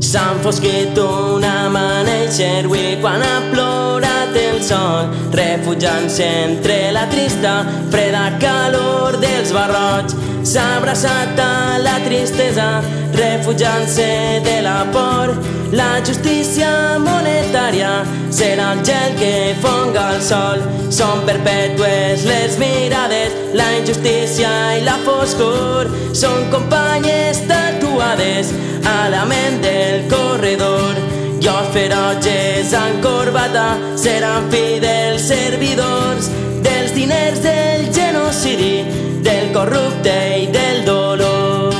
s'han fosquit un amaneixer avui quan ha plorat el sol. Refugiant-se entre la trista freda calor dels barrots. S'ha abraçat a la tristesa refugiant-se de la por. La justícia monetària serà el gel que fonga el sol. Són perpètues les mirades la injustícia i la foscor. Són companyes tatuades a la ment. I els ferotges en corbata seran fidels servidors dels diners del genocidi, del corrupte i del dolor.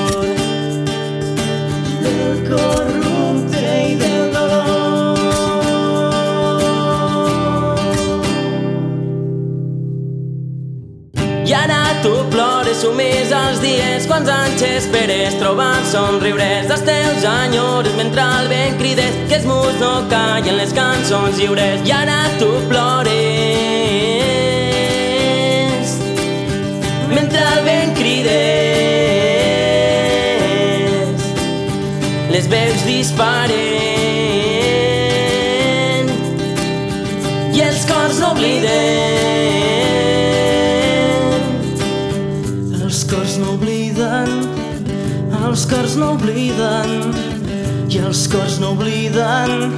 Del corrupte i del dolor. I ara tu plores sumís els dies quants anys esperes trobar somriures dels teus enyores mentre el vent crides que els murs no callen les cançons lliures. I ara tu plores mentre el vent crides les veus disparen i els cors no obliden cors no obliden, els cors no obliden, i els cors no obliden,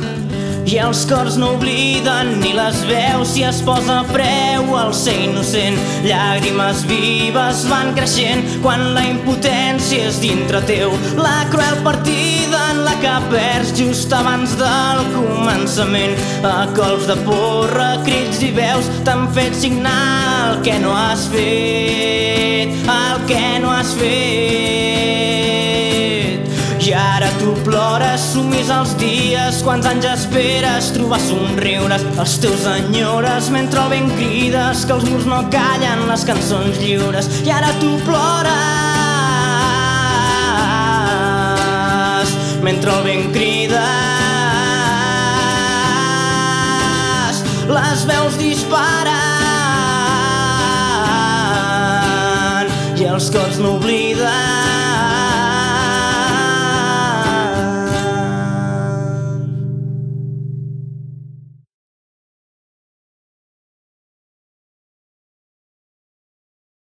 i els cors no obliden, ni les veus si es posa preu al ser innocent. Llàgrimes vives van creixent quan la impotència és dintre teu. La cruel partida en la que perds just abans del començament. A cols de porra, crits i veus t'han fet signar el que no has fet, que no has fet. I ara tu plores, sumis els dies, quants anys esperes trobar somriures. Els teus enyores mentre el vent crides, que els murs no callen les cançons lliures. I ara tu plores, mentre el vent crides, les veus disparen i els cors no obliden